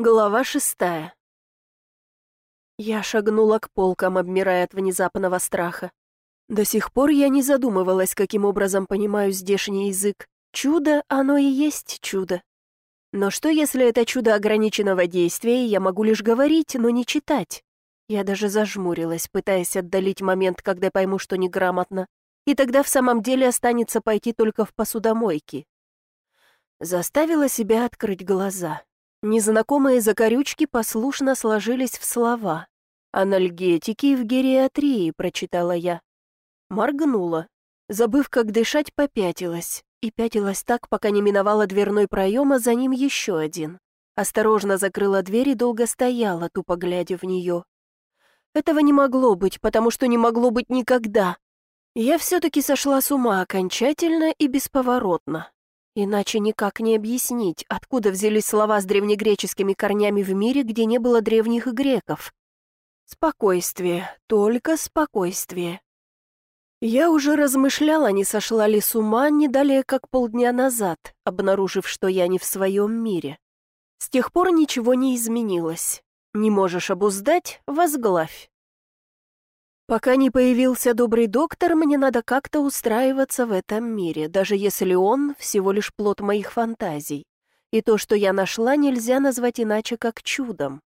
Глава шестая. Я шагнула к полкам, обмирая от внезапного страха. До сих пор я не задумывалась, каким образом понимаю здешний язык. Чудо, оно и есть чудо. Но что, если это чудо ограниченного действия, и я могу лишь говорить, но не читать? Я даже зажмурилась, пытаясь отдалить момент, когда пойму, что неграмотно, и тогда в самом деле останется пойти только в посудомойки. Заставила себя открыть глаза. Незнакомые закорючки послушно сложились в слова. «Анальгетики в гериатрии», — прочитала я. Моргнула. Забыв, как дышать, попятилась. И пятилась так, пока не миновала дверной проем, а за ним еще один. Осторожно закрыла дверь и долго стояла, тупо глядя в нее. Этого не могло быть, потому что не могло быть никогда. Я все-таки сошла с ума окончательно и бесповоротно. Иначе никак не объяснить, откуда взялись слова с древнегреческими корнями в мире, где не было древних греков. Спокойствие, только спокойствие. Я уже размышляла, не сошла ли с ума не далее, как полдня назад, обнаружив, что я не в своем мире. С тех пор ничего не изменилось. Не можешь обуздать — возглавь. Пока не появился добрый доктор, мне надо как-то устраиваться в этом мире, даже если он всего лишь плод моих фантазий. И то, что я нашла, нельзя назвать иначе, как чудом.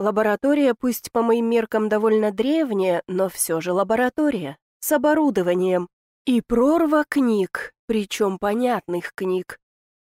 Лаборатория, пусть по моим меркам довольно древняя, но все же лаборатория, с оборудованием. И прорва книг, причем понятных книг.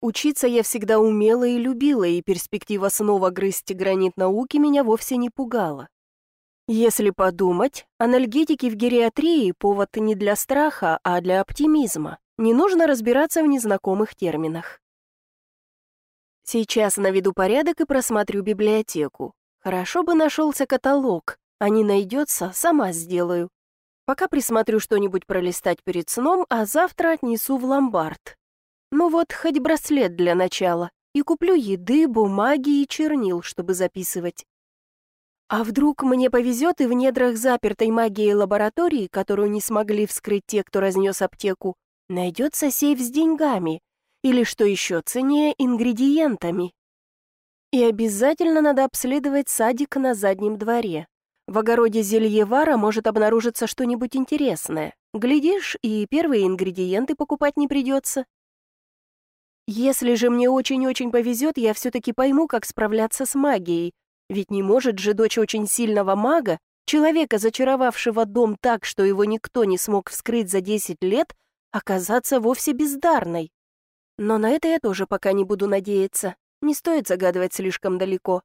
Учиться я всегда умела и любила, и перспектива снова грызть гранит науки меня вовсе не пугала. Если подумать, анальгетики в гериатрии – повод не для страха, а для оптимизма. Не нужно разбираться в незнакомых терминах. Сейчас наведу порядок и просмотрю библиотеку. Хорошо бы нашелся каталог, а не найдется, сама сделаю. Пока присмотрю что-нибудь пролистать перед сном, а завтра отнесу в ломбард. Ну вот, хоть браслет для начала. И куплю еды, бумаги и чернил, чтобы записывать. А вдруг мне повезет и в недрах запертой магии лаборатории, которую не смогли вскрыть те, кто разнес аптеку, найдется сейф с деньгами или, что еще ценнее, ингредиентами. И обязательно надо обследовать садик на заднем дворе. В огороде зельевара может обнаружиться что-нибудь интересное. Глядишь, и первые ингредиенты покупать не придется. Если же мне очень-очень повезет, я все-таки пойму, как справляться с магией, ведь не может же дочь очень сильного мага, человека, зачаровавшего дом так, что его никто не смог вскрыть за 10 лет, оказаться вовсе бездарной. Но на это я тоже пока не буду надеяться. Не стоит загадывать слишком далеко.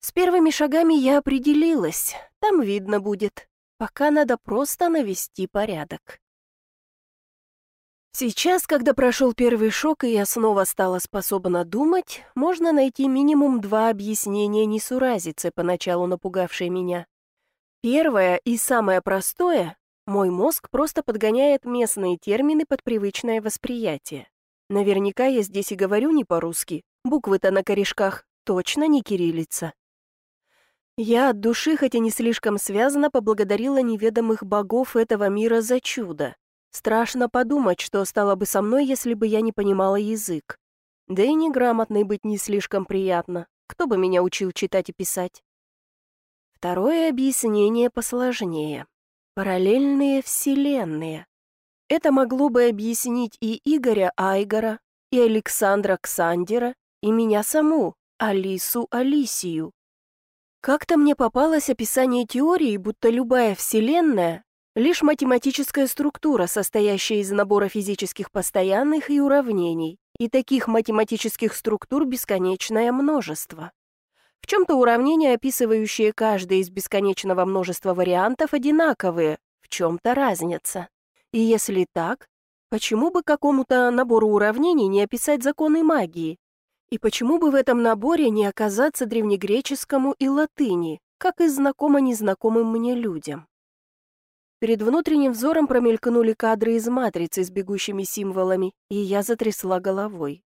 С первыми шагами я определилась. Там видно будет. Пока надо просто навести порядок. Сейчас, когда прошел первый шок, и я снова стала способна думать, можно найти минимум два объяснения несуразицы, поначалу напугавшей меня. Первое и самое простое — мой мозг просто подгоняет местные термины под привычное восприятие. Наверняка я здесь и говорю не по-русски, буквы-то на корешках точно не кириллица. Я от души, хотя не слишком связана, поблагодарила неведомых богов этого мира за чудо. Страшно подумать, что стало бы со мной, если бы я не понимала язык. Да и неграмотной быть не слишком приятно. Кто бы меня учил читать и писать? Второе объяснение посложнее. Параллельные вселенные. Это могло бы объяснить и Игоря Айгора, и Александра Ксандера, и меня саму, Алису Алисию. Как-то мне попалось описание теории, будто любая вселенная Лишь математическая структура, состоящая из набора физических постоянных и уравнений, и таких математических структур бесконечное множество. В чем-то уравнения, описывающие каждый из бесконечного множества вариантов, одинаковые, в чем-то разница. И если так, почему бы какому-то набору уравнений не описать законы магии? И почему бы в этом наборе не оказаться древнегреческому и латыни, как и знакомо незнакомым мне людям? Перед внутренним взором промелькнули кадры из матрицы с бегущими символами, и я затрясла головой.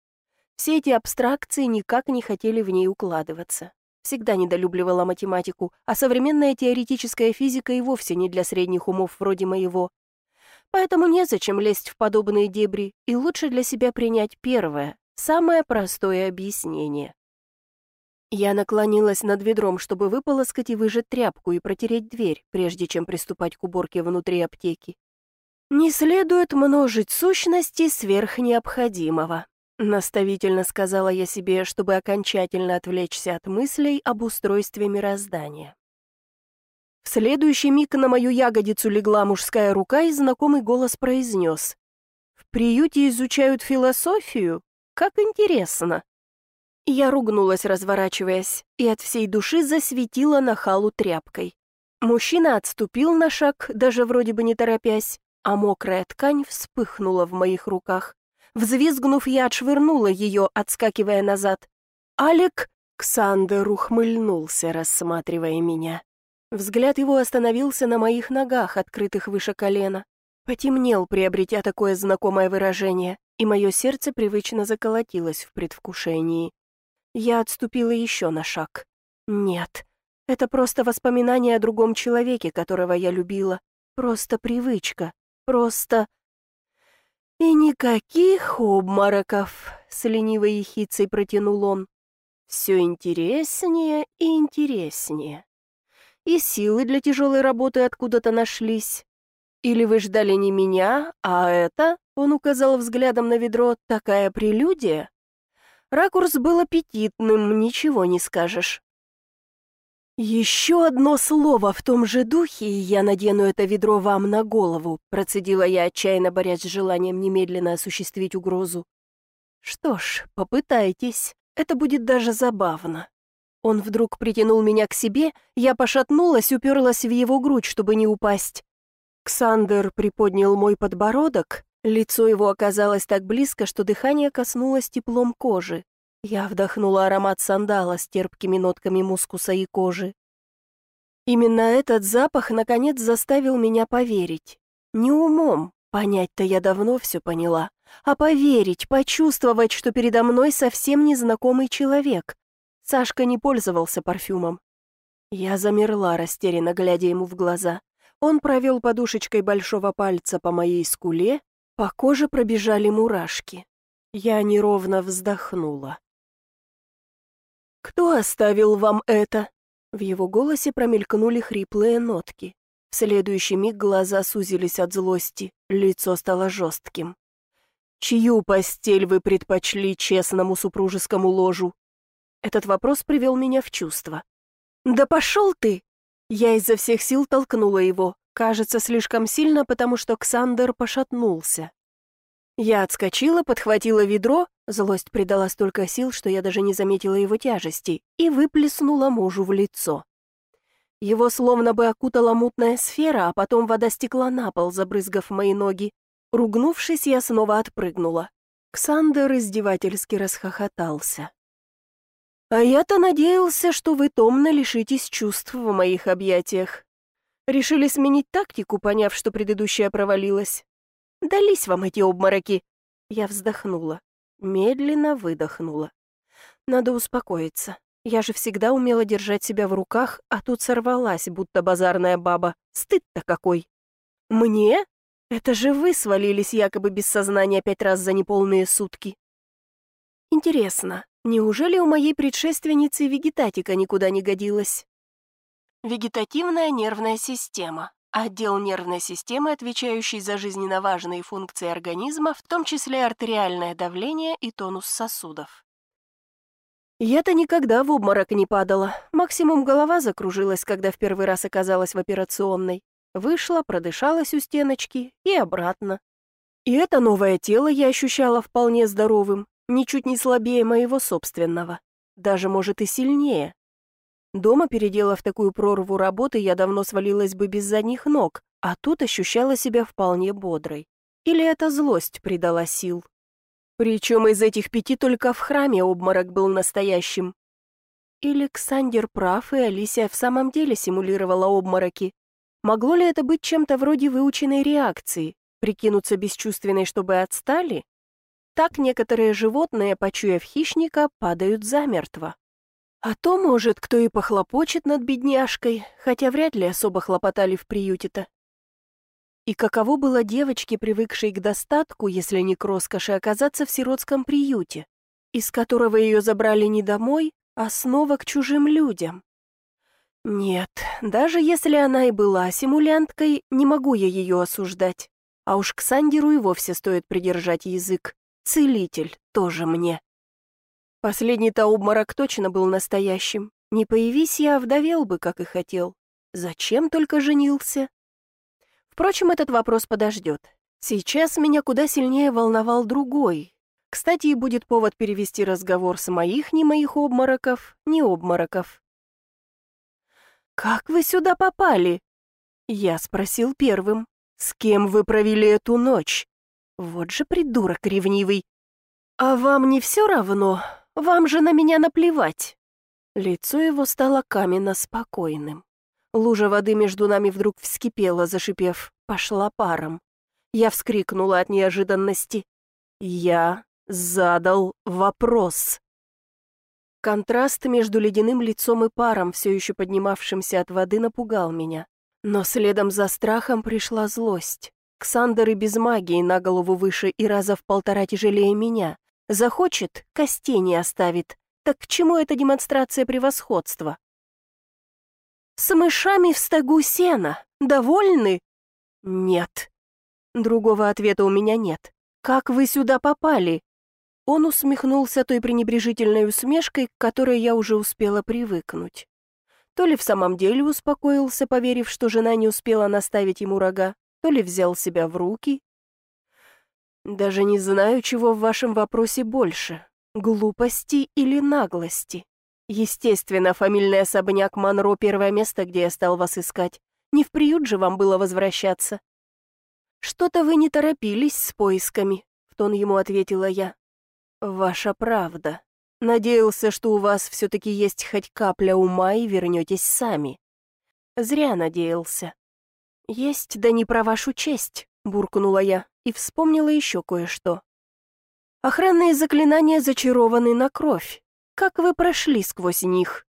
Все эти абстракции никак не хотели в ней укладываться. Всегда недолюбливала математику, а современная теоретическая физика и вовсе не для средних умов вроде моего. Поэтому незачем лезть в подобные дебри, и лучше для себя принять первое, самое простое объяснение. Я наклонилась над ведром, чтобы выполоскать и выжать тряпку и протереть дверь, прежде чем приступать к уборке внутри аптеки. «Не следует множить сущности сверх необходимого», наставительно сказала я себе, чтобы окончательно отвлечься от мыслей об устройстве мироздания. В следующий миг на мою ягодицу легла мужская рука, и знакомый голос произнес. «В приюте изучают философию? Как интересно!» Я ругнулась, разворачиваясь, и от всей души засветила на халу тряпкой. Мужчина отступил на шаг, даже вроде бы не торопясь, а мокрая ткань вспыхнула в моих руках. Взвизгнув, я отшвырнула ее, отскакивая назад. «Алек!» — Ксандер ухмыльнулся, рассматривая меня. Взгляд его остановился на моих ногах, открытых выше колена. Потемнел, приобретя такое знакомое выражение, и мое сердце привычно заколотилось в предвкушении. Я отступила еще на шаг. Нет, это просто воспоминание о другом человеке, которого я любила. Просто привычка, Просто... «И никаких обмороков», — с ленивой ехицей протянул он. «Все интереснее и интереснее. И силы для тяжелой работы откуда-то нашлись. Или вы ждали не меня, а это, — он указал взглядом на ведро, — такая прелюдия? Ракурс был аппетитным, ничего не скажешь. «Еще одно слово в том же духе, и я надену это ведро вам на голову», процедила я, отчаянно борясь с желанием немедленно осуществить угрозу. «Что ж, попытайтесь, это будет даже забавно». Он вдруг притянул меня к себе, я пошатнулась, уперлась в его грудь, чтобы не упасть. Ксандер приподнял мой подбородок, лицо его оказалось так близко, что дыхание коснулось теплом кожи. Я вдохнула аромат сандала с терпкими нотками мускуса и кожи. Именно этот запах, наконец, заставил меня поверить. Не умом, понять-то я давно все поняла, а поверить, почувствовать, что передо мной совсем незнакомый человек. Сашка не пользовался парфюмом. Я замерла, растерянно глядя ему в глаза. Он провел подушечкой большого пальца по моей скуле, по коже пробежали мурашки. Я неровно вздохнула. «Кто оставил вам это?» В его голосе промелькнули хриплые нотки. В следующий миг глаза сузились от злости, лицо стало жестким. «Чью постель вы предпочли честному супружескому ложу?» Этот вопрос привел меня в чувство. «Да пошел ты!» Я изо всех сил толкнула его, кажется, слишком сильно, потому что Ксандер пошатнулся. Я отскочила, подхватила ведро, злость придала столько сил, что я даже не заметила его тяжести, и выплеснула мужу в лицо. Его словно бы окутала мутная сфера, а потом вода стекла на пол, забрызгав мои ноги. Ругнувшись, я снова отпрыгнула. Ксандер издевательски расхохотался. «А я-то надеялся, что вы томно лишитесь чувств в моих объятиях. Решили сменить тактику, поняв, что предыдущая провалилась. Дались вам эти обмороки!» Я вздохнула, медленно выдохнула. «Надо успокоиться. Я же всегда умела держать себя в руках, а тут сорвалась, будто базарная баба. Стыд-то какой!» «Мне? Это же вы свалились якобы без сознания пять раз за неполные сутки!» «Интересно, неужели у моей предшественницы вегетатика никуда не годилась?» Вегетативная нервная система Отдел нервной системы, отвечающий за жизненно важные функции организма, в том числе артериальное давление и тонус сосудов. Я-то никогда в обморок не падала. Максимум голова закружилась, когда в первый раз оказалась в операционной. Вышла, продышалась у стеночки и обратно. И это новое тело я ощущала вполне здоровым, ничуть не слабее моего собственного. Даже, может, и сильнее. Дома, переделав такую прорву работы, я давно свалилась бы без задних ног, а тут ощущала себя вполне бодрой. Или эта злость придала сил? Причем из этих пяти только в храме обморок был настоящим. Или Ксандер прав, и Алисия в самом деле симулировала обмороки. Могло ли это быть чем-то вроде выученной реакции? Прикинуться бесчувственной, чтобы отстали? Так некоторые животные, почуяв хищника, падают замертво. А то, может, кто и похлопочет над бедняжкой, хотя вряд ли особо хлопотали в приюте-то. И каково было девочке, привыкшей к достатку, если не к роскоши, оказаться в сиротском приюте, из которого ее забрали не домой, а снова к чужим людям. Нет, даже если она и была симулянткой, не могу я ее осуждать. А уж к Сандеру и вовсе стоит придержать язык. Целитель тоже мне. Последний-то обморок точно был настоящим. Не появись я, вдовел бы, как и хотел. Зачем только женился? Впрочем, этот вопрос подождет. Сейчас меня куда сильнее волновал другой. Кстати, будет повод перевести разговор с моих не моих обмороков, не обмороков. «Как вы сюда попали?» Я спросил первым. «С кем вы провели эту ночь?» Вот же придурок ревнивый. «А вам не все равно? Вам же на меня наплевать!» Лицо его стало каменно спокойным. Лужа воды между нами вдруг вскипела, зашипев, пошла паром. Я вскрикнула от неожиданности. Я задал вопрос. Контраст между ледяным лицом и паром, все еще поднимавшимся от воды, напугал меня. Но следом за страхом пришла злость. Ксандер и без магии на голову выше и раза в полтора тяжелее меня. Захочет, костей не оставит. Так к чему эта демонстрация превосходства? «С мышами в стогу сена. Довольны?» «Нет». Другого ответа у меня нет. «Как вы сюда попали?» Он усмехнулся той пренебрежительной усмешкой, к которой я уже успела привыкнуть. То ли в самом деле успокоился, поверив, что жена не успела наставить ему рога, то ли взял себя в руки. Даже не знаю, чего в вашем вопросе больше — глупости или наглости. Естественно, фамильный особняк Монро — первое место, где я стал вас искать. Не в приют же вам было возвращаться. Что-то вы не торопились с поисками, — в тон ему ответила я. «Ваша правда. Надеялся, что у вас все-таки есть хоть капля ума и вернетесь сами». Зря надеялся. «Есть, да не про вашу честь», — буркнула я и вспомнила еще кое-что. «Охранные заклинания зачарованы на кровь. Как вы прошли сквозь них?»